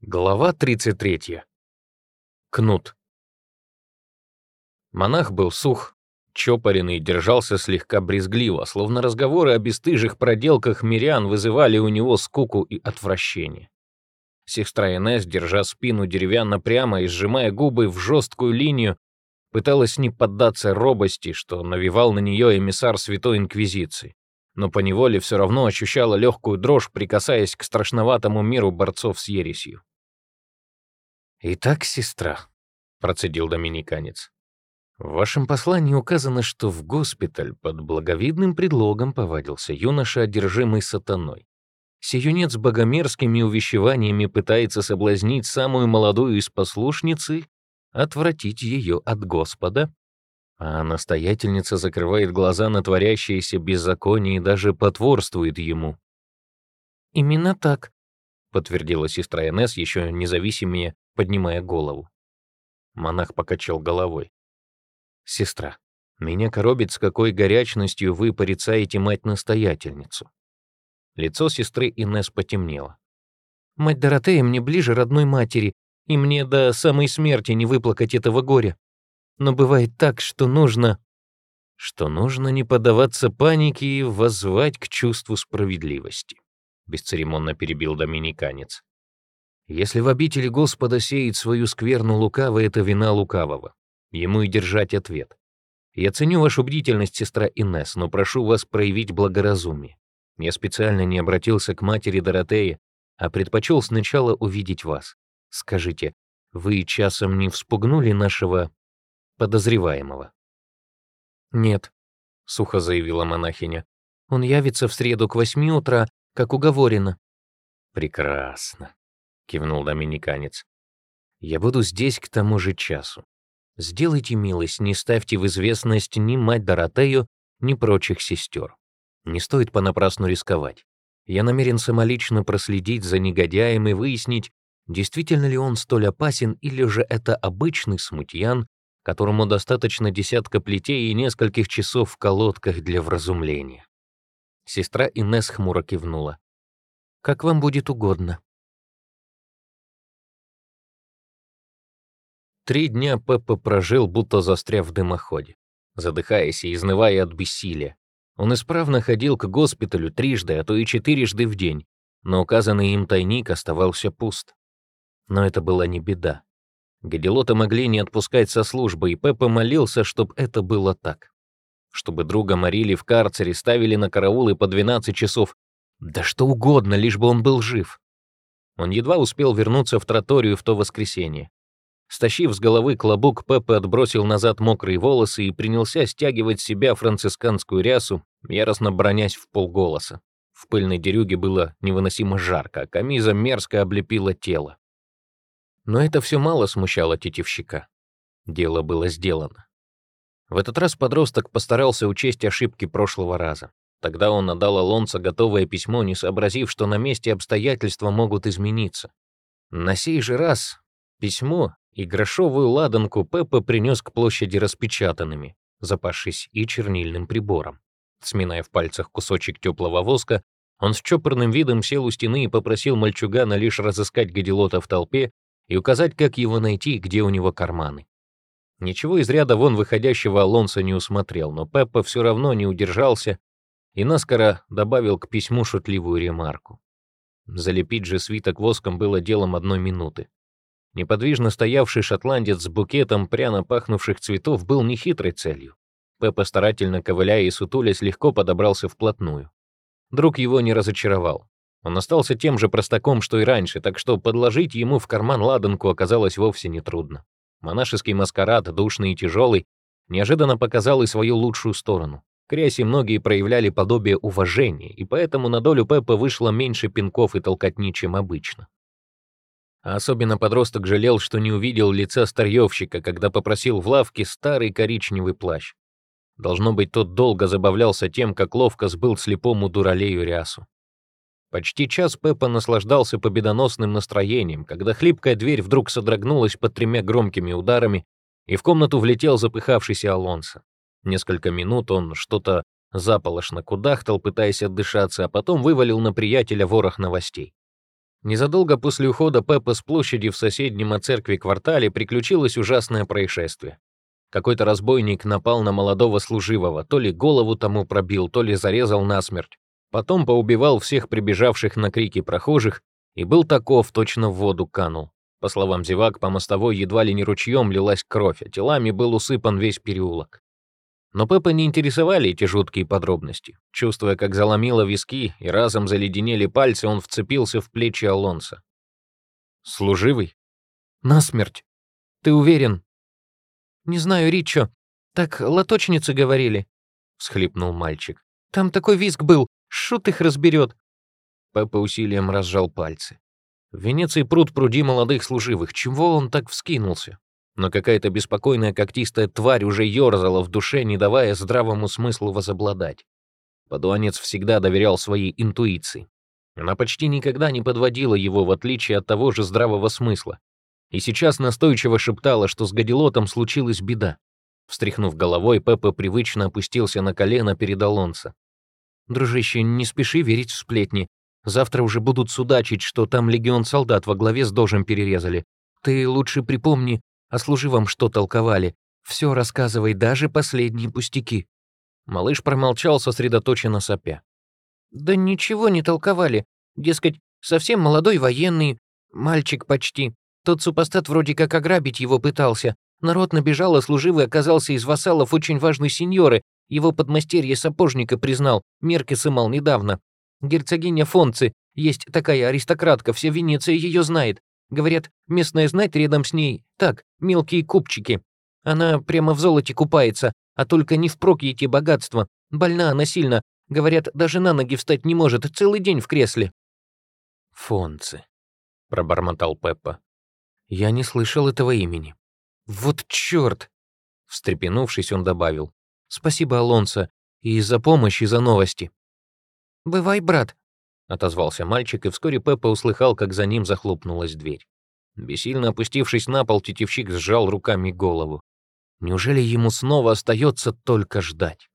Глава 33. Кнут. Монах был сух, чопоренный и держался слегка брезгливо, словно разговоры о бесстыжих проделках мирян вызывали у него скуку и отвращение. Сестра Инесс, держа спину деревянно прямо и сжимая губы в жесткую линию, пыталась не поддаться робости, что навевал на нее эмиссар Святой Инквизиции, но поневоле все равно ощущала легкую дрожь, прикасаясь к страшноватому миру борцов с ересью. «Итак, сестра», — процедил доминиканец, — «в вашем послании указано, что в госпиталь под благовидным предлогом повадился юноша, одержимый сатаной. Сей юнец богомерзкими увещеваниями пытается соблазнить самую молодую из послушницы, отвратить ее от Господа, а настоятельница закрывает глаза на творящееся беззаконие и даже потворствует ему. «Именно так», — подтвердила сестра Инесс, еще независимее поднимая голову. Монах покачал головой. «Сестра, меня коробит, с какой горячностью вы порицаете мать-настоятельницу». Лицо сестры Инесс потемнело. «Мать Доротея мне ближе родной матери, и мне до самой смерти не выплакать этого горя. Но бывает так, что нужно...» «Что нужно не поддаваться панике и воззвать к чувству справедливости», бесцеремонно перебил доминиканец. Если в обители Господа сеет свою скверну лукавый, это вина лукавого. Ему и держать ответ. Я ценю вашу бдительность, сестра Инесс, но прошу вас проявить благоразумие. Я специально не обратился к матери Доротеи, а предпочел сначала увидеть вас. Скажите, вы часом не вспугнули нашего подозреваемого? Нет, сухо заявила монахиня. Он явится в среду к восьми утра, как уговорено. Прекрасно кивнул доминиканец. Я буду здесь к тому же часу. Сделайте милость, не ставьте в известность ни мать Доротею, ни прочих сестер. Не стоит понапрасну рисковать. Я намерен самолично проследить за негодяем и выяснить, действительно ли он столь опасен или же это обычный смутьян, которому достаточно десятка плетей и нескольких часов в колодках для вразумления. Сестра Инесс хмуро кивнула. «Как вам будет угодно», Три дня Пеппа прожил, будто застряв в дымоходе, задыхаясь и изнывая от бессилия. Он исправно ходил к госпиталю трижды, а то и четырежды в день, но указанный им тайник оставался пуст. Но это была не беда. Гадилота могли не отпускать со службы, и Пеппа молился, чтобы это было так. Чтобы друга морили в карцере, ставили на караулы по 12 часов. Да что угодно, лишь бы он был жив. Он едва успел вернуться в троторию в то воскресенье. Стащив с головы клобук, Пеппа отбросил назад мокрые волосы и принялся стягивать себя францисканскую рясу, яростно бронясь в полголоса. В пыльной дерюге было невыносимо жарко, а камиза мерзко облепила тело. Но это все мало смущало тетивщика. Дело было сделано. В этот раз подросток постарался учесть ошибки прошлого раза. Тогда он отдал Алонсо готовое письмо, не сообразив, что на месте обстоятельства могут измениться. На сей же раз письмо и грошовую ладанку Пеппа принес к площади распечатанными, запавшись и чернильным прибором. Сминая в пальцах кусочек теплого воска, он с чопорным видом сел у стены и попросил мальчугана лишь разыскать гадилота в толпе и указать, как его найти и где у него карманы. Ничего из ряда вон выходящего Алонса не усмотрел, но Пеппа все равно не удержался и наскоро добавил к письму шутливую ремарку. Залепить же свиток воском было делом одной минуты. Неподвижно стоявший шотландец с букетом пряно пахнувших цветов был нехитрой целью. Пеппа, старательно ковыляя и сутулясь, легко подобрался вплотную. Друг его не разочаровал. Он остался тем же простаком, что и раньше, так что подложить ему в карман ладанку оказалось вовсе нетрудно. Монашеский маскарад, душный и тяжелый, неожиданно показал и свою лучшую сторону. К многие проявляли подобие уважения, и поэтому на долю Пеппа вышло меньше пинков и толкотни, чем обычно. А особенно подросток жалел, что не увидел лица старьевщика, когда попросил в лавке старый коричневый плащ. Должно быть, тот долго забавлялся тем, как ловко сбыл слепому дуралею рясу. Почти час Пеппа наслаждался победоносным настроением, когда хлипкая дверь вдруг содрогнулась под тремя громкими ударами, и в комнату влетел запыхавшийся Алонсо. Несколько минут он что-то заполошно кудахтал, пытаясь отдышаться, а потом вывалил на приятеля ворох новостей. Незадолго после ухода Пеппа с площади в соседнем от церкви квартале приключилось ужасное происшествие. Какой-то разбойник напал на молодого служивого, то ли голову тому пробил, то ли зарезал насмерть. Потом поубивал всех прибежавших на крики прохожих и был таков, точно в воду канул. По словам зевак, по мостовой едва ли не ручьем лилась кровь, а телами был усыпан весь переулок. Но Пеппа не интересовали эти жуткие подробности. Чувствуя, как заломило виски и разом заледенели пальцы, он вцепился в плечи Алонса. «Служивый?» «Насмерть. Ты уверен?» «Не знаю, Ричо. Так лоточницы говорили», — всхлипнул мальчик. «Там такой визг был. Шут их разберет». Пеппа усилием разжал пальцы. В Венеции пруд пруди молодых служивых. Чего он так вскинулся? но какая-то беспокойная когтистая тварь уже ёрзала в душе, не давая здравому смыслу возобладать. Подуанец всегда доверял своей интуиции. Она почти никогда не подводила его, в отличие от того же здравого смысла. И сейчас настойчиво шептала, что с Гадилотом случилась беда. Встряхнув головой, Пеппа привычно опустился на колено перед Алонсо. «Дружище, не спеши верить в сплетни. Завтра уже будут судачить, что там легион солдат во главе с дожем перерезали. Ты лучше припомни, о служивом что толковали. Все рассказывай, даже последние пустяки». Малыш промолчал, сосредоточенно сопя. «Да ничего не толковали. Дескать, совсем молодой военный, мальчик почти. Тот супостат вроде как ограбить его пытался. Народ набежал, а служивый оказался из вассалов очень важной сеньоры. Его подмастерье сапожника признал, мерки сымал недавно. Герцогиня Фонци, есть такая аристократка, вся Венеция ее знает. Говорят, местная знать рядом с ней, так, мелкие купчики. Она прямо в золоте купается, а только не впрок ей те богатства. Больна она сильно. Говорят, даже на ноги встать не может, целый день в кресле. «Фонцы», — пробормотал Пеппа. «Я не слышал этого имени». «Вот чёрт!» Встрепенувшись, он добавил. «Спасибо, Алонсо, и за помощь, и за новости». «Бывай, брат», — отозвался мальчик, и вскоре Пеппа услыхал, как за ним захлопнулась дверь. Бессильно опустившись на пол, тетивщик сжал руками голову. Неужели ему снова остается только ждать?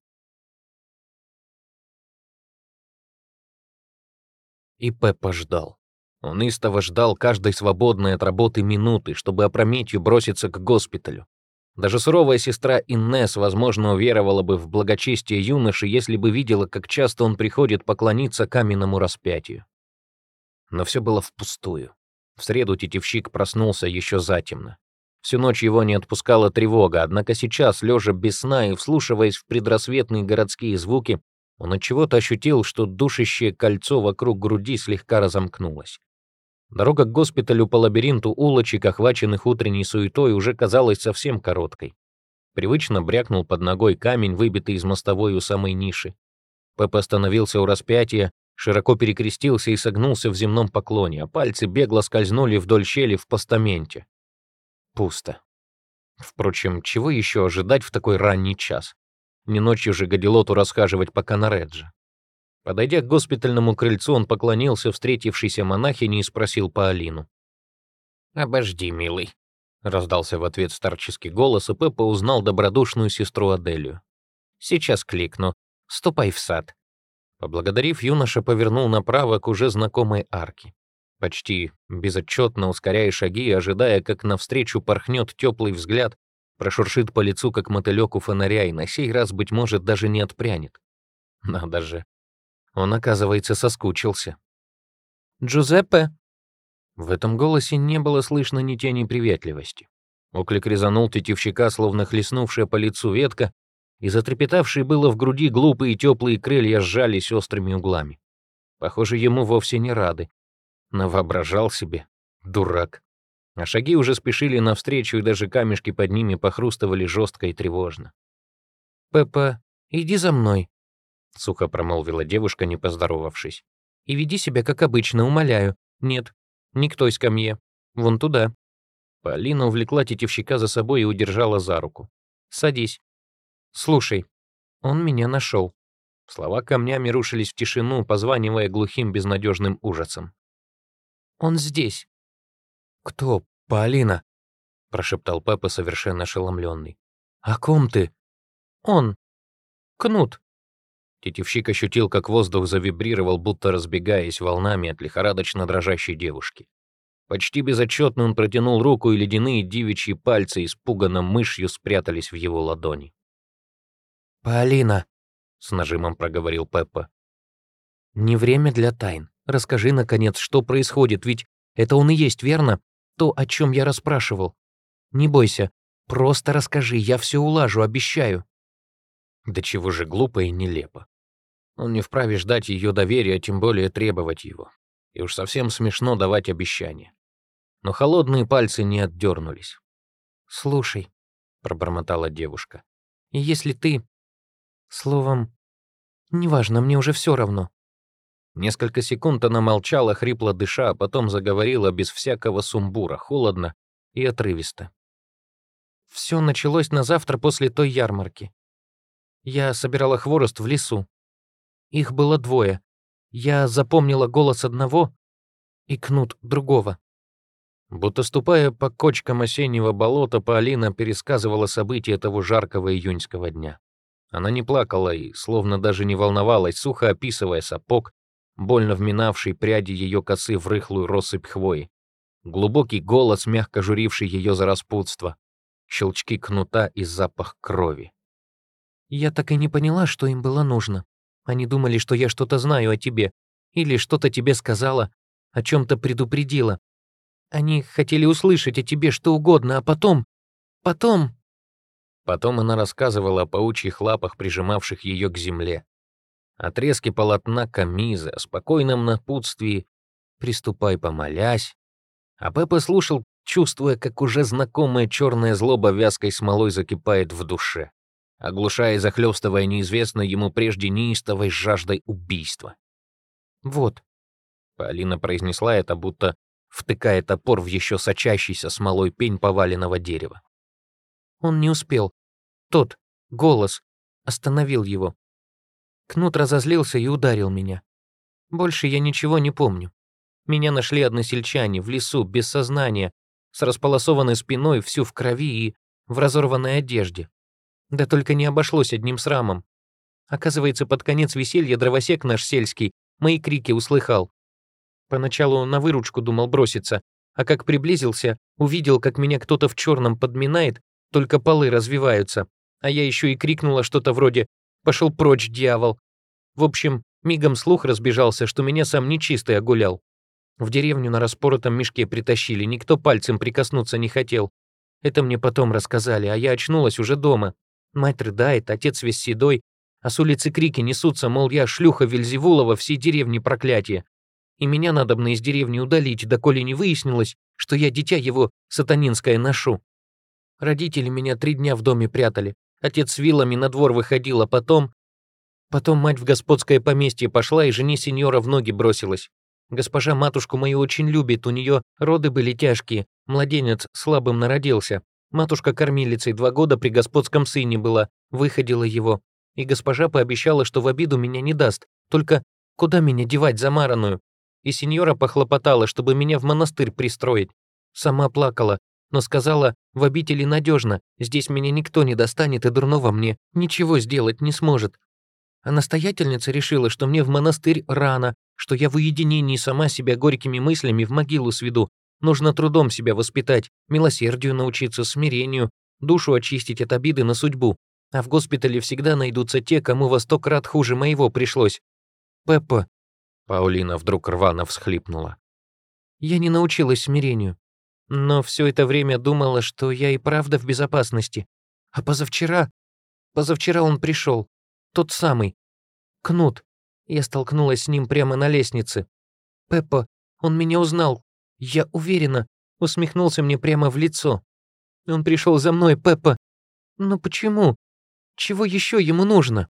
И Пеппа ждал. Он истово ждал каждой свободной от работы минуты, чтобы опрометью броситься к госпиталю. Даже суровая сестра Иннес, возможно, уверовала бы в благочестие юноши, если бы видела, как часто он приходит поклониться каменному распятию. Но все было впустую. В среду тетивщик проснулся еще затемно. Всю ночь его не отпускала тревога, однако сейчас, лежа без сна и вслушиваясь в предрассветные городские звуки, он от чего-то ощутил, что душащее кольцо вокруг груди слегка разомкнулось. Дорога к госпиталю по лабиринту улочек, охваченных утренней суетой, уже казалась совсем короткой. Привычно брякнул под ногой камень, выбитый из мостовой у самой ниши. Пеппа остановился у распятия, широко перекрестился и согнулся в земном поклоне, а пальцы бегло скользнули вдоль щели в постаменте. Пусто. Впрочем, чего еще ожидать в такой ранний час? Не ночью же Гадилоту расхаживать по Канареджа. Подойдя к госпитальному крыльцу, он поклонился встретившейся монахине и спросил по Алину. «Обожди, милый», — раздался в ответ старческий голос, и Пеппа узнал добродушную сестру Аделию. «Сейчас кликну. Ступай в сад». Поблагодарив, юноша повернул направо к уже знакомой арке. Почти безотчетно ускоряя шаги, ожидая, как навстречу порхнет теплый взгляд, прошуршит по лицу, как мотылек у фонаря, и на сей раз, быть может, даже не отпрянет. Надо же, он, оказывается, соскучился. «Джузеппе!» В этом голосе не было слышно ни тени приветливости. Оклик резанул тетивщика, словно хлестнувшая по лицу ветка, и затрепетавшие было в груди глупые теплые крылья сжались острыми углами. Похоже, ему вовсе не рады. Навоображал себе. Дурак. А шаги уже спешили навстречу, и даже камешки под ними похрустывали жестко и тревожно. «Пеппа, иди за мной», — сухо промолвила девушка, не поздоровавшись. «И веди себя, как обычно, умоляю. Нет, не к той скамье. Вон туда». Полина увлекла тетивщика за собой и удержала за руку. «Садись. Слушай, он меня нашел». Слова камнями рушились в тишину, позванивая глухим безнадежным ужасом. «Он здесь». «Кто, Полина?» — прошептал папа, совершенно ошеломленный. «О ком ты?» «Он. Кнут. Тетевщик ощутил, как воздух завибрировал, будто разбегаясь волнами от лихорадочно дрожащей девушки. Почти безотчетно он протянул руку, и ледяные девичьи пальцы испуганно мышью спрятались в его ладони. «Полина», — с нажимом проговорил Пеппа, — «не время для тайн. Расскажи, наконец, что происходит, ведь это он и есть, верно? То, о чем я расспрашивал. Не бойся, просто расскажи, я все улажу, обещаю». Да чего же глупо и нелепо. Он не вправе ждать ее доверия, тем более требовать его. И уж совсем смешно давать обещания. Но холодные пальцы не отдернулись. «Слушай», — пробормотала девушка, — «и если ты... Словом, неважно, мне уже все равно». Несколько секунд она молчала, хрипло дыша, а потом заговорила без всякого сумбура, холодно и отрывисто. Все началось на завтра после той ярмарки. Я собирала хворост в лесу. Их было двое. Я запомнила голос одного и кнут другого. Будто ступая по кочкам осеннего болота, Полина пересказывала события того жаркого июньского дня. Она не плакала и, словно даже не волновалась, сухо описывая сапог, больно вминавший пряди ее косы в рыхлую россыпь хвои. Глубокий голос, мягко журивший ее за распутство. Щелчки кнута и запах крови. Я так и не поняла, что им было нужно. Они думали, что я что-то знаю о тебе, или что-то тебе сказала, о чем-то предупредила. Они хотели услышать о тебе что угодно, а потом... Потом... Потом она рассказывала о паучьих лапах, прижимавших ее к земле. Отрезки полотна камизы, о спокойном напутствии «Приступай, помолясь». А Пеппа слушал, чувствуя, как уже знакомая черная злоба вязкой смолой закипает в душе оглушая и захлёстывая неизвестной ему прежде неистовой жаждой убийства. «Вот», — Полина произнесла это, будто втыкая топор в еще сочащийся смолой пень поваленного дерева. Он не успел. Тот, голос, остановил его. Кнут разозлился и ударил меня. Больше я ничего не помню. Меня нашли односельчане в лесу, без сознания, с располосованной спиной, всю в крови и в разорванной одежде. Да только не обошлось одним срамом. Оказывается, под конец веселья дровосек наш сельский мои крики услыхал. Поначалу на выручку думал броситься, а как приблизился, увидел, как меня кто-то в черном подминает, только полы развиваются, а я еще и крикнула что-то вроде «Пошел прочь, дьявол!». В общем, мигом слух разбежался, что меня сам нечистый огулял. В деревню на распоротом мешке притащили, никто пальцем прикоснуться не хотел. Это мне потом рассказали, а я очнулась уже дома. Мать рыдает, отец весь седой, а с улицы крики несутся, мол, я шлюха Вельзевулова, всей деревни проклятие. И меня надобно из деревни удалить, доколе не выяснилось, что я дитя его сатанинское ношу. Родители меня три дня в доме прятали. Отец с вилами на двор выходил, а потом... Потом мать в господское поместье пошла и жене сеньора в ноги бросилась. Госпожа матушку мою очень любит, у нее роды были тяжкие, младенец слабым народился. Матушка кормилицей два года при господском сыне была, выходила его. И госпожа пообещала, что в обиду меня не даст. Только куда меня девать замаранную? И сеньора похлопотала, чтобы меня в монастырь пристроить. Сама плакала, но сказала, в обители надежно, здесь меня никто не достанет и дурного мне ничего сделать не сможет. А настоятельница решила, что мне в монастырь рано, что я в уединении сама себя горькими мыслями в могилу сведу, Нужно трудом себя воспитать, милосердию научиться, смирению, душу очистить от обиды на судьбу. А в госпитале всегда найдутся те, кому во сто крат хуже моего пришлось. Пеппа. Паулина вдруг рвано всхлипнула. Я не научилась смирению. Но все это время думала, что я и правда в безопасности. А позавчера... Позавчера он пришел. Тот самый. Кнут. Я столкнулась с ним прямо на лестнице. Пеппа, он меня узнал, я уверена, усмехнулся мне прямо в лицо. Он пришел за мной, Пеппа. Но почему? Чего еще ему нужно?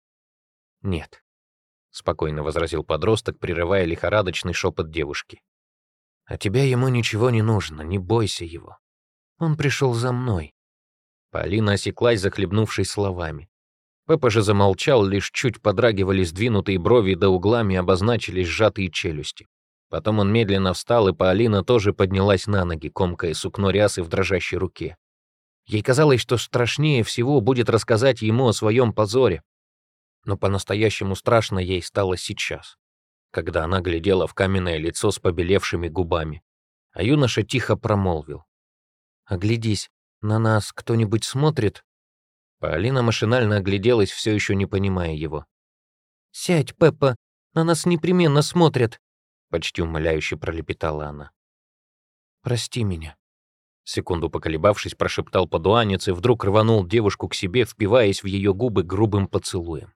Нет, спокойно возразил подросток, прерывая лихорадочный шепот девушки. А тебя ему ничего не нужно, не бойся его. Он пришел за мной. Полина осеклась, захлебнувшись словами. Пеппа же замолчал, лишь чуть подрагивали сдвинутые брови до углами обозначились сжатые челюсти. Потом он медленно встал, и Паолина тоже поднялась на ноги, комкая сукно рясы в дрожащей руке. Ей казалось, что страшнее всего будет рассказать ему о своем позоре. Но по-настоящему страшно ей стало сейчас, когда она глядела в каменное лицо с побелевшими губами. А юноша тихо промолвил. «Оглядись, на нас кто-нибудь смотрит?» Полина машинально огляделась, все еще не понимая его. «Сядь, Пеппа, на нас непременно смотрят», — почти умоляюще пролепетала она. «Прости меня». Секунду поколебавшись, прошептал подуанец и вдруг рванул девушку к себе, впиваясь в ее губы грубым поцелуем.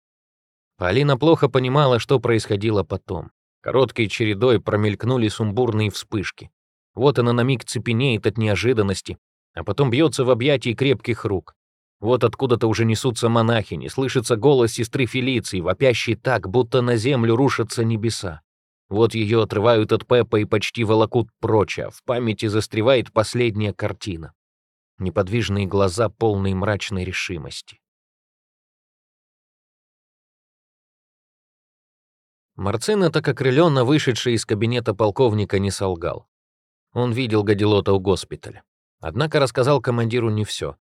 Полина плохо понимала, что происходило потом. Короткой чередой промелькнули сумбурные вспышки. Вот она на миг цепенеет от неожиданности, а потом бьется в объятии крепких рук. Вот откуда-то уже несутся монахини, слышится голос сестры Фелиции, вопящий так, будто на землю рушатся небеса. Вот ее отрывают от Пеппа и почти волокут прочь, а в памяти застревает последняя картина. Неподвижные глаза, полные мрачной решимости. Марцина, так окрыленно вышедший из кабинета полковника, не солгал. Он видел Гадилота у госпиталя. Однако рассказал командиру не все.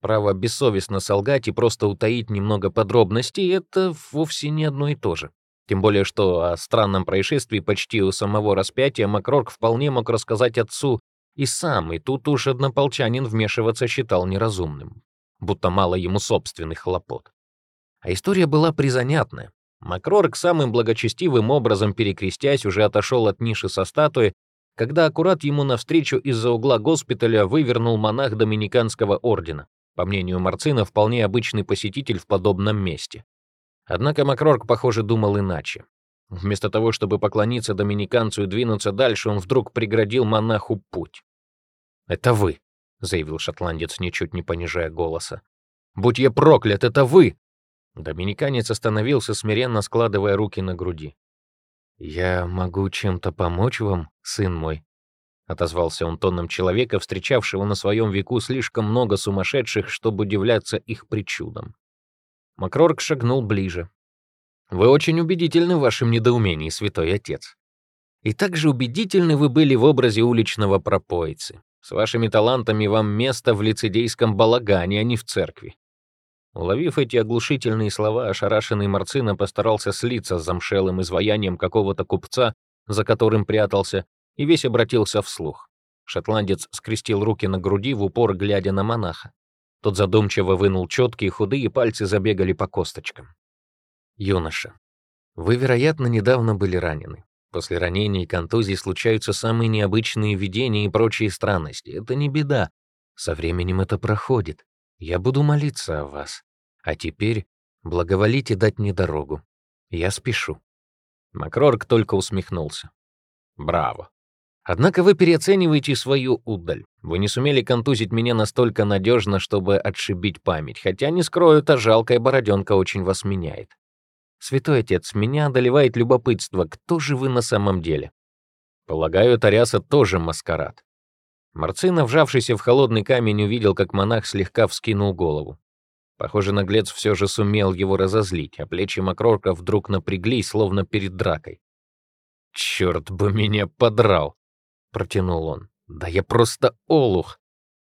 Право бессовестно солгать и просто утаить немного подробностей — это вовсе не одно и то же. Тем более, что о странном происшествии почти у самого распятия Макрорк вполне мог рассказать отцу и сам, и тут уж однополчанин вмешиваться считал неразумным, будто мало ему собственных хлопот. А история была призанятная. Макрорк самым благочестивым образом перекрестясь уже отошел от ниши со статуей, когда аккурат ему навстречу из-за угла госпиталя вывернул монах Доминиканского ордена, по мнению Марцина, вполне обычный посетитель в подобном месте. Однако Макрорк, похоже, думал иначе. Вместо того, чтобы поклониться доминиканцу и двинуться дальше, он вдруг преградил монаху путь. «Это вы», — заявил шотландец, ничуть не понижая голоса. «Будь я проклят, это вы!» Доминиканец остановился, смиренно складывая руки на груди. «Я могу чем-то помочь вам, сын мой?» — отозвался он тоном человека, встречавшего на своем веку слишком много сумасшедших, чтобы удивляться их причудам. Макрорк шагнул ближе. «Вы очень убедительны в вашем недоумении, святой отец. И также убедительны вы были в образе уличного пропойцы. С вашими талантами вам место в лицедейском балагане, а не в церкви. Уловив эти оглушительные слова, ошарашенный Марцина постарался слиться с замшелым изваянием какого-то купца, за которым прятался, и весь обратился вслух. Шотландец скрестил руки на груди, в упор глядя на монаха. Тот задумчиво вынул четкие худые пальцы забегали по косточкам. «Юноша, вы, вероятно, недавно были ранены. После ранений и контузий случаются самые необычные видения и прочие странности. Это не беда. Со временем это проходит. Я буду молиться о вас. А теперь благоволите дать мне дорогу. Я спешу». Макрорг только усмехнулся. «Браво. Однако вы переоцениваете свою удаль. Вы не сумели контузить меня настолько надежно, чтобы отшибить память, хотя, не скрою, та жалкая бороденка очень вас меняет. Святой отец, меня одолевает любопытство, кто же вы на самом деле? Полагаю, Таряса тоже маскарад. Марцина, вжавшийся в холодный камень, увидел, как монах слегка вскинул голову. Похоже, наглец все же сумел его разозлить, а плечи Макрорка вдруг напряглись, словно перед дракой. «Черт бы меня подрал!» — протянул он. «Да я просто олух!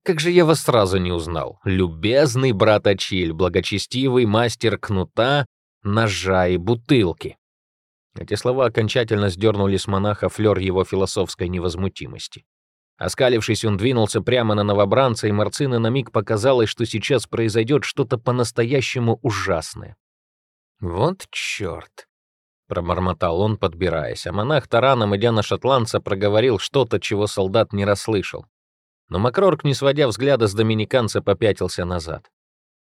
Как же я вас сразу не узнал! Любезный брат Ачиль, благочестивый мастер кнута, ножа и бутылки!» Эти слова окончательно сдернули с монаха флер его философской невозмутимости. Оскалившись, он двинулся прямо на новобранца, и Марцина на миг показалось, что сейчас произойдет что-то по-настоящему ужасное. «Вот черт!» — пробормотал он, подбираясь, а монах тараном, идя на шотландца, проговорил что-то, чего солдат не расслышал. Но Макрорк, не сводя взгляда с доминиканца, попятился назад.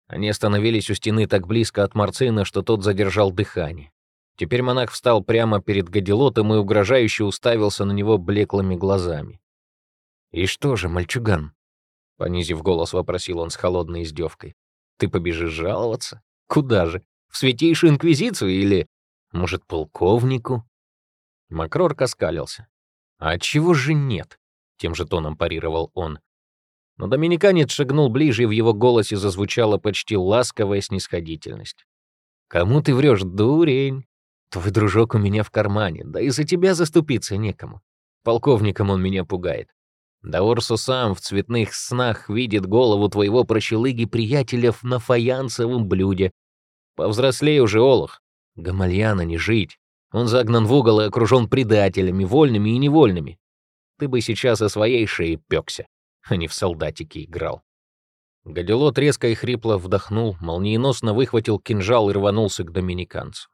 Они остановились у стены так близко от Марцина, что тот задержал дыхание. Теперь монах встал прямо перед Гадилотом и угрожающе уставился на него блеклыми глазами. «И что же, мальчуган?» — понизив голос, вопросил он с холодной издевкой. «Ты побежишь жаловаться? Куда же? В Святейшую Инквизицию или, может, полковнику?» Макрор оскалился. «А чего же нет?» — тем же тоном парировал он. Но доминиканец шагнул ближе, и в его голосе зазвучала почти ласковая снисходительность. «Кому ты врешь, дурень? Твой дружок у меня в кармане, да и за тебя заступиться некому. Полковником он меня пугает. Да Орсу сам в цветных снах видит голову твоего прощелыги приятеля на фаянсовом блюде. Повзрослей уже, Олух. Гамальяна не жить. Он загнан в угол и окружен предателями, вольными и невольными. Ты бы сейчас о своей шее пёкся, а не в солдатике играл. Гадилот резко и хрипло вдохнул, молниеносно выхватил кинжал и рванулся к доминиканцу.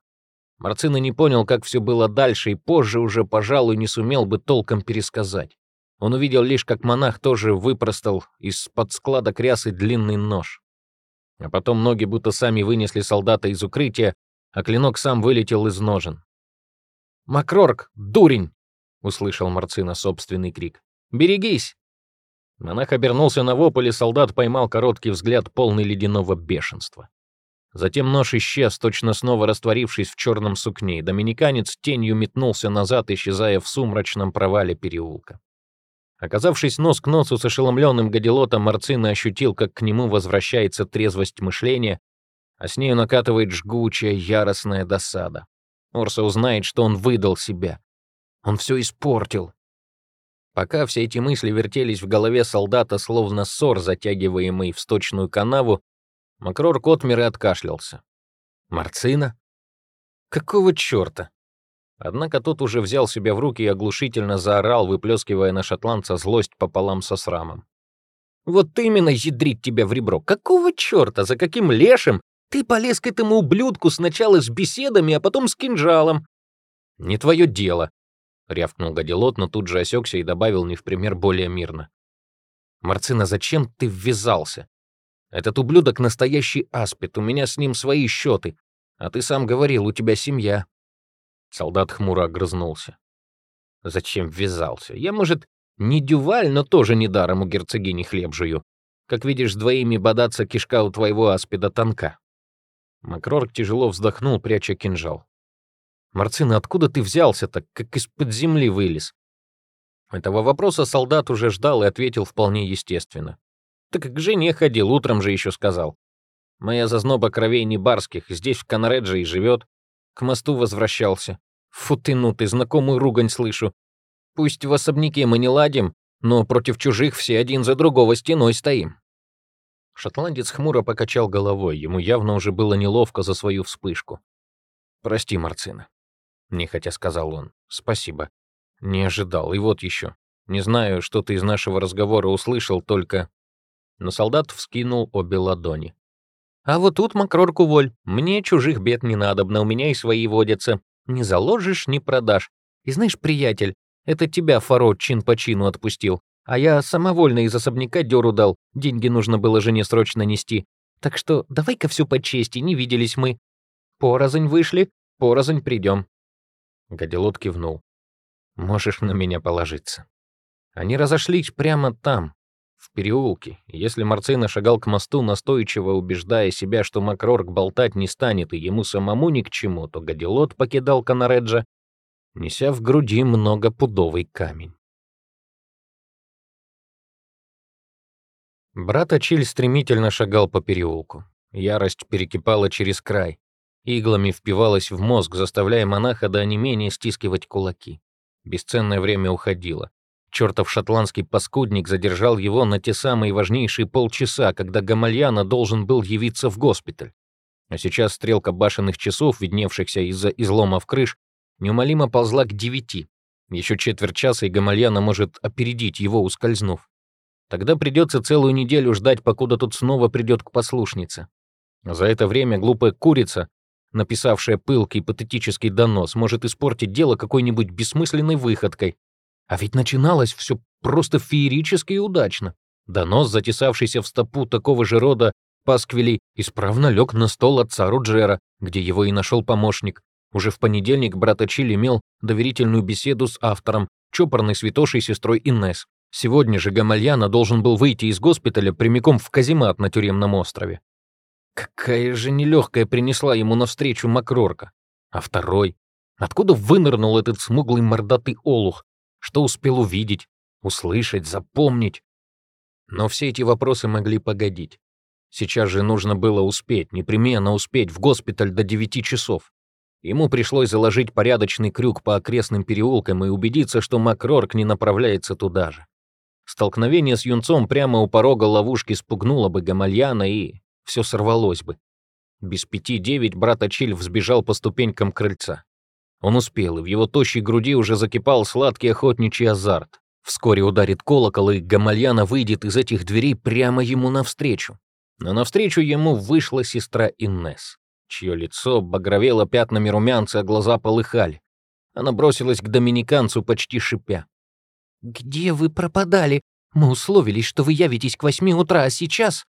Марцина не понял, как все было дальше, и позже уже, пожалуй, не сумел бы толком пересказать. Он увидел лишь, как монах тоже выпростал из-под склада крясы длинный нож. А потом ноги будто сами вынесли солдата из укрытия, а клинок сам вылетел из ножен. «Макрорк, дурень!» — услышал Марцина собственный крик. «Берегись!» Монах обернулся на вопль, и солдат поймал короткий взгляд, полный ледяного бешенства. Затем нож исчез, точно снова растворившись в черном сукне, и доминиканец тенью метнулся назад, исчезая в сумрачном провале переулка. Оказавшись нос к носу с ошеломленным гадилотом, Марцина ощутил, как к нему возвращается трезвость мышления, а с нею накатывает жгучая, яростная досада. Орса узнает, что он выдал себя. Он все испортил. Пока все эти мысли вертелись в голове солдата, словно ссор, затягиваемый в сточную канаву, Макрор Котмер и откашлялся. «Марцина? Какого чёрта?» Однако тот уже взял себя в руки и оглушительно заорал, выплескивая на шотландца злость пополам со срамом. «Вот именно ядрить тебя в ребро! Какого чёрта? За каким лешим ты полез к этому ублюдку сначала с беседами, а потом с кинжалом?» «Не твое дело», — рявкнул Гадилот, но тут же осекся и добавил не в пример более мирно. «Марцина, зачем ты ввязался? Этот ублюдок настоящий аспид, у меня с ним свои счеты. А ты сам говорил, у тебя семья». Солдат хмуро огрызнулся. «Зачем ввязался? Я, может, не дюваль, но тоже недаром у герцогини хлеб жую. Как видишь, с двоими бодаться кишка у твоего аспида тонка». Макрорк тяжело вздохнул, пряча кинжал. «Марцина, откуда ты взялся-то, как из-под земли вылез?» Этого вопроса солдат уже ждал и ответил вполне естественно. Так к жене ходил, утром же еще сказал. Моя зазноба кровей не барских, здесь в Конредже и живет. К мосту возвращался. Фу ты, ну ты, знакомую ругань слышу. Пусть в особняке мы не ладим, но против чужих все один за другого стеной стоим. Шотландец хмуро покачал головой, ему явно уже было неловко за свою вспышку. «Прости, Марцина», — нехотя сказал он. «Спасибо. Не ожидал. И вот еще. Не знаю, что ты из нашего разговора услышал, только но солдат вскинул обе ладони. «А вот тут макрорку воль. Мне чужих бед не надобно, у меня и свои водятся. Не заложишь, не продашь. И знаешь, приятель, это тебя Фаро чин по чину отпустил, а я самовольно из особняка дёру дал, деньги нужно было жене срочно нести. Так что давай-ка все по чести, не виделись мы. Порознь вышли, порознь придем. Гадилот кивнул. «Можешь на меня положиться». Они разошлись прямо там, в переулке, если Марцина шагал к мосту, настойчиво убеждая себя, что Макрорг болтать не станет и ему самому ни к чему, то Гадилот покидал Канареджа, неся в груди многопудовый камень. Брат Ачиль стремительно шагал по переулку. Ярость перекипала через край. Иглами впивалась в мозг, заставляя монаха до онемения стискивать кулаки. Бесценное время уходило. Чертов шотландский паскудник задержал его на те самые важнейшие полчаса, когда Гамальяна должен был явиться в госпиталь. А сейчас стрелка башенных часов, видневшихся из-за изломов крыш, неумолимо ползла к девяти. Еще четверть часа, и Гамальяна может опередить его, ускользнув. Тогда придется целую неделю ждать, покуда тут снова придет к послушнице. За это время глупая курица, написавшая пылкий патетический донос, может испортить дело какой-нибудь бессмысленной выходкой, а ведь начиналось все просто феерически и удачно. Донос, затесавшийся в стопу такого же рода пасквилей, исправно лег на стол отца Руджера, где его и нашел помощник. Уже в понедельник брат Ачиль имел доверительную беседу с автором, чопорной святошей сестрой Иннес. Сегодня же Гамальяна должен был выйти из госпиталя прямиком в каземат на тюремном острове. Какая же нелегкая принесла ему навстречу Макрорка. А второй? Откуда вынырнул этот смуглый мордатый олух? что успел увидеть, услышать, запомнить. Но все эти вопросы могли погодить. Сейчас же нужно было успеть, непременно успеть в госпиталь до 9 часов. Ему пришлось заложить порядочный крюк по окрестным переулкам и убедиться, что Макрорк не направляется туда же. Столкновение с юнцом прямо у порога ловушки спугнуло бы Гамальяна, и все сорвалось бы. Без пяти девять брат Ачиль взбежал по ступенькам крыльца. Он успел, и в его тощей груди уже закипал сладкий охотничий азарт. Вскоре ударит колокол, и Гамальяна выйдет из этих дверей прямо ему навстречу. Но навстречу ему вышла сестра Иннес, чье лицо багровело пятнами румянца, а глаза полыхали. Она бросилась к доминиканцу, почти шипя. «Где вы пропадали? Мы условились, что вы явитесь к восьми утра, а сейчас...»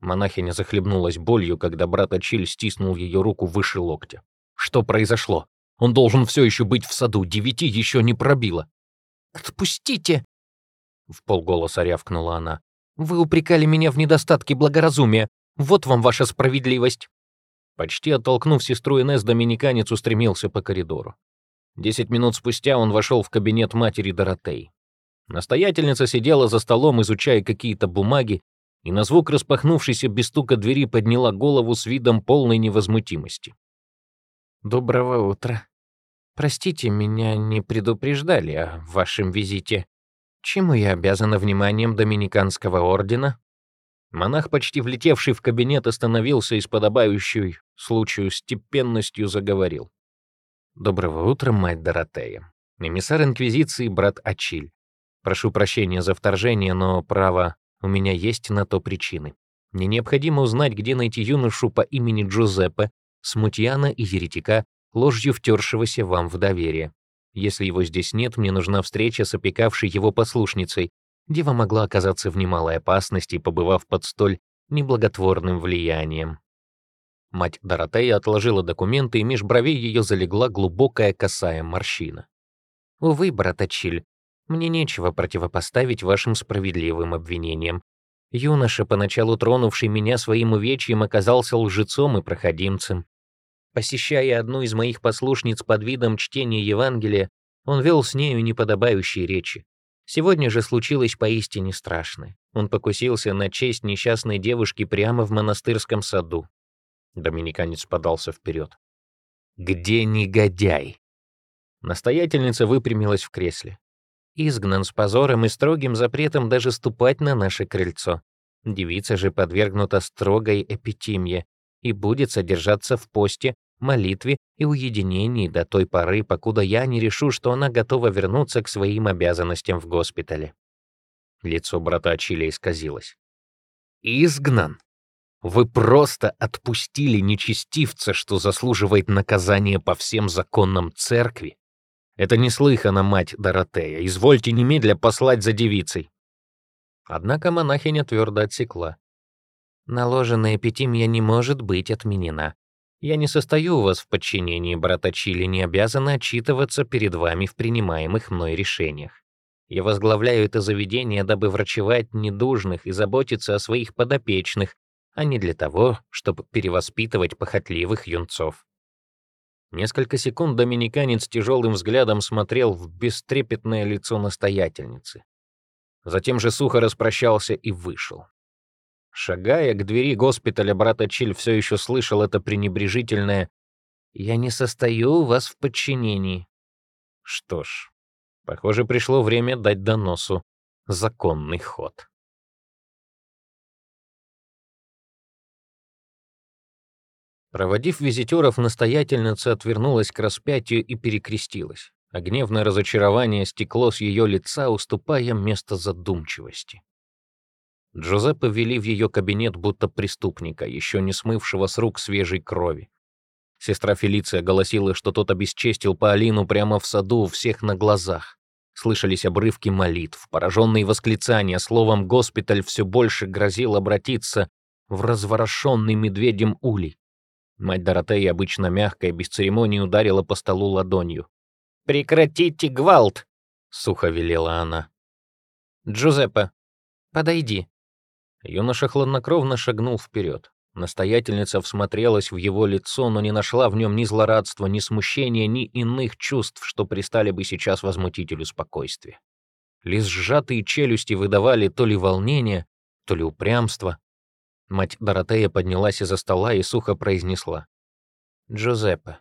Монахиня захлебнулась болью, когда брат Ачиль стиснул ее руку выше локтя. «Что произошло? Он должен все еще быть в саду, девяти еще не пробило». «Отпустите!» — в полголоса рявкнула она. «Вы упрекали меня в недостатке благоразумия. Вот вам ваша справедливость». Почти оттолкнув сестру Инесс, доминиканец устремился по коридору. Десять минут спустя он вошел в кабинет матери Доротей. Настоятельница сидела за столом, изучая какие-то бумаги, и на звук распахнувшейся без стука двери подняла голову с видом полной невозмутимости. «Доброго утра. Простите, меня не предупреждали о вашем визите. Чему я обязана вниманием Доминиканского ордена?» Монах, почти влетевший в кабинет, остановился и с подобающей случаю степенностью заговорил. «Доброго утра, мать Доротея. Эмиссар Инквизиции, брат Ачиль. Прошу прощения за вторжение, но, право, у меня есть на то причины. Мне необходимо узнать, где найти юношу по имени Джузеппе, смутьяна и еретика, ложью втершегося вам в доверие. Если его здесь нет, мне нужна встреча с опекавшей его послушницей. Дева могла оказаться в немалой опасности, побывав под столь неблаготворным влиянием. Мать Доротея отложила документы, и меж бровей ее залегла глубокая косая морщина. «Увы, браточиль, мне нечего противопоставить вашим справедливым обвинениям. Юноша, поначалу тронувший меня своим увечьем, оказался лжецом и проходимцем. Посещая одну из моих послушниц под видом чтения Евангелия, он вел с нею неподобающие речи. Сегодня же случилось поистине страшное. Он покусился на честь несчастной девушки прямо в монастырском саду. Доминиканец подался вперед. «Где негодяй?» Настоятельница выпрямилась в кресле изгнан с позором и строгим запретом даже ступать на наше крыльцо. Девица же подвергнута строгой эпитимье и будет содержаться в посте, молитве и уединении до той поры, покуда я не решу, что она готова вернуться к своим обязанностям в госпитале. Лицо брата Чили исказилось. «Изгнан? Вы просто отпустили нечестивца, что заслуживает наказания по всем законам церкви, это неслыханно, мать Доротея. Извольте немедля послать за девицей. Однако монахиня твердо отсекла. Наложенная эпитимия не может быть отменена. Я не состою у вас в подчинении, брата Чили, не обязана отчитываться перед вами в принимаемых мной решениях. Я возглавляю это заведение, дабы врачевать недужных и заботиться о своих подопечных, а не для того, чтобы перевоспитывать похотливых юнцов. Несколько секунд доминиканец тяжелым взглядом смотрел в бестрепетное лицо настоятельницы. Затем же сухо распрощался и вышел. Шагая к двери госпиталя, брат Ачиль все еще слышал это пренебрежительное «Я не состою у вас в подчинении». Что ж, похоже, пришло время дать доносу законный ход. Проводив визитеров, настоятельница отвернулась к распятию и перекрестилась, а гневное разочарование стекло с ее лица, уступая место задумчивости. Джузеппе ввели в ее кабинет будто преступника, еще не смывшего с рук свежей крови. Сестра Фелиция голосила, что тот обесчестил Паолину прямо в саду у всех на глазах. Слышались обрывки молитв, пораженные восклицания, словом, госпиталь все больше грозил обратиться в разворошенный медведем улей. Мать Доротея, обычно мягкая, без церемонии ударила по столу ладонью. «Прекратите гвалт!» — сухо велела она. «Джузеппе, подойди». Юноша хладнокровно шагнул вперед. Настоятельница всмотрелась в его лицо, но не нашла в нем ни злорадства, ни смущения, ни иных чувств, что пристали бы сейчас возмутителю спокойствия. Лишь сжатые челюсти выдавали то ли волнение, то ли упрямство. Мать Доротея поднялась из-за стола и сухо произнесла. «Джузеппе,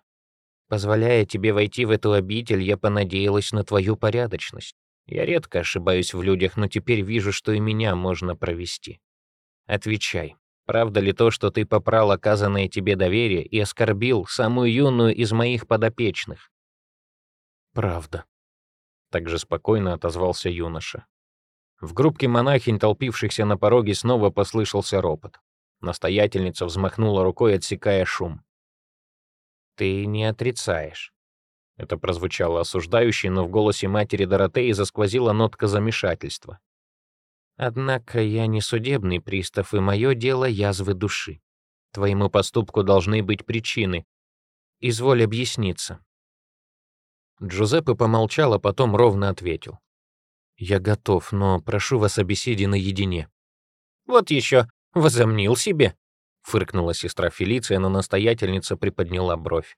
позволяя тебе войти в эту обитель, я понадеялась на твою порядочность. Я редко ошибаюсь в людях, но теперь вижу, что и меня можно провести. Отвечай, Правда ли то, что ты попрал оказанное тебе доверие и оскорбил самую юную из моих подопечных?» «Правда», — также спокойно отозвался юноша. В группке монахинь, толпившихся на пороге, снова послышался ропот. Настоятельница взмахнула рукой, отсекая шум. «Ты не отрицаешь». Это прозвучало осуждающе, но в голосе матери Доротеи засквозила нотка замешательства. «Однако я не судебный пристав, и мое дело язвы души. Твоему поступку должны быть причины. Изволь объясниться». Джузеппе помолчал, а потом ровно ответил. «Я готов, но прошу вас о беседе наедине». «Вот еще, возомнил себе», — фыркнула сестра Фелиция, но настоятельница приподняла бровь.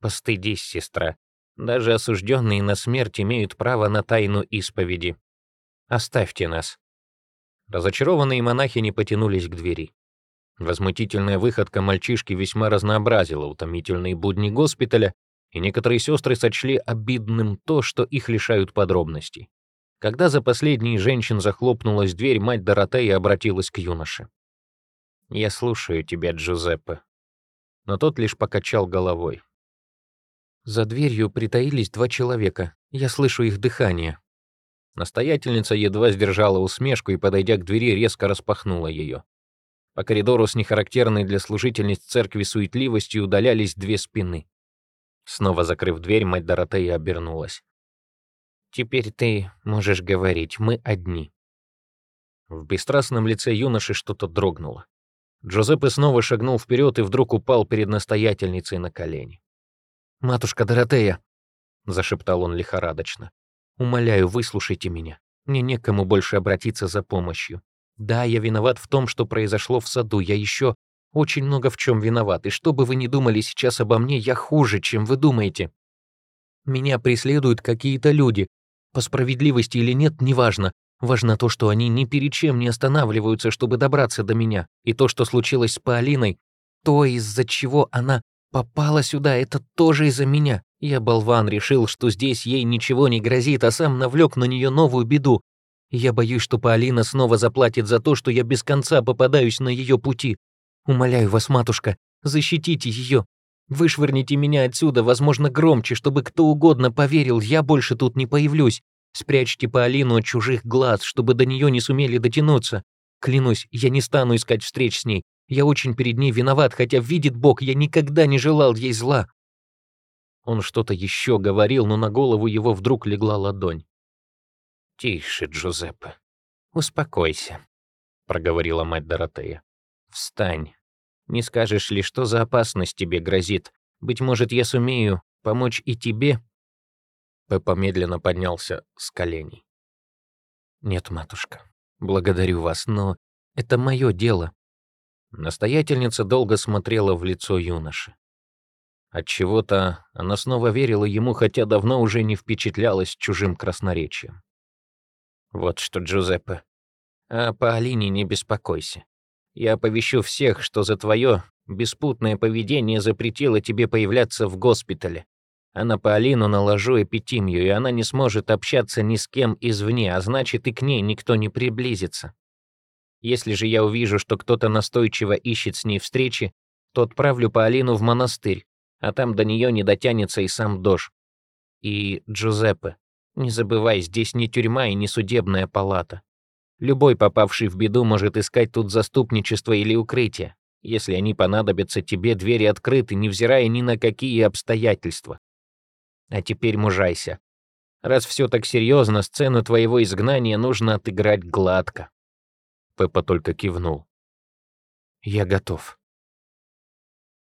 «Постыдись, сестра. Даже осужденные на смерть имеют право на тайну исповеди. Оставьте нас». Разочарованные монахи не потянулись к двери. Возмутительная выходка мальчишки весьма разнообразила утомительные будни госпиталя, и некоторые сестры сочли обидным то, что их лишают подробностей. Когда за последней женщин захлопнулась дверь, мать Доротея обратилась к юноше. «Я слушаю тебя, Джузеппе». Но тот лишь покачал головой. За дверью притаились два человека. Я слышу их дыхание. Настоятельница едва сдержала усмешку и, подойдя к двери, резко распахнула ее. По коридору с нехарактерной для служительниц церкви суетливостью удалялись две спины. Снова закрыв дверь, мать Доротея обернулась. Теперь ты можешь говорить, мы одни». В бесстрастном лице юноши что-то дрогнуло. Джозеппе снова шагнул вперед и вдруг упал перед настоятельницей на колени. «Матушка Доротея», — зашептал он лихорадочно, — «умоляю, выслушайте меня. Мне некому больше обратиться за помощью. Да, я виноват в том, что произошло в саду. Я еще очень много в чем виноват. И что бы вы ни думали сейчас обо мне, я хуже, чем вы думаете. Меня преследуют какие-то люди, по справедливости или нет, неважно. Важно то, что они ни перед чем не останавливаются, чтобы добраться до меня. И то, что случилось с Паолиной, то, из-за чего она попала сюда, это тоже из-за меня. Я, болван, решил, что здесь ей ничего не грозит, а сам навлек на нее новую беду. Я боюсь, что Паолина снова заплатит за то, что я без конца попадаюсь на ее пути. Умоляю вас, матушка, защитите ее. Вышвырните меня отсюда, возможно, громче, чтобы кто угодно поверил, я больше тут не появлюсь. Спрячьте Полину от чужих глаз, чтобы до нее не сумели дотянуться. Клянусь, я не стану искать встреч с ней. Я очень перед ней виноват, хотя, видит Бог, я никогда не желал ей зла». Он что-то еще говорил, но на голову его вдруг легла ладонь. «Тише, Джузеппе. Успокойся», — проговорила мать Доротея. «Встань. Не скажешь ли, что за опасность тебе грозит? Быть может, я сумею помочь и тебе?» Пеппа медленно поднялся с коленей. «Нет, матушка, благодарю вас, но это мое дело». Настоятельница долго смотрела в лицо юноши. Отчего-то она снова верила ему, хотя давно уже не впечатлялась чужим красноречием. «Вот что, Джузеппе, а по Алине не беспокойся. Я оповещу всех, что за твое беспутное поведение запретило тебе появляться в госпитале. А на Полину наложу эпитимию, и она не сможет общаться ни с кем извне, а значит, и к ней никто не приблизится. Если же я увижу, что кто-то настойчиво ищет с ней встречи, то отправлю Полину в монастырь, а там до нее не дотянется и сам Дож. И Джузеппе, не забывай, здесь не тюрьма и не судебная палата. Любой, попавший в беду, может искать тут заступничество или укрытие. Если они понадобятся тебе, двери открыты, невзирая ни на какие обстоятельства. А теперь мужайся. Раз все так серьезно, сцену твоего изгнания нужно отыграть гладко. Пеппа только кивнул. Я готов.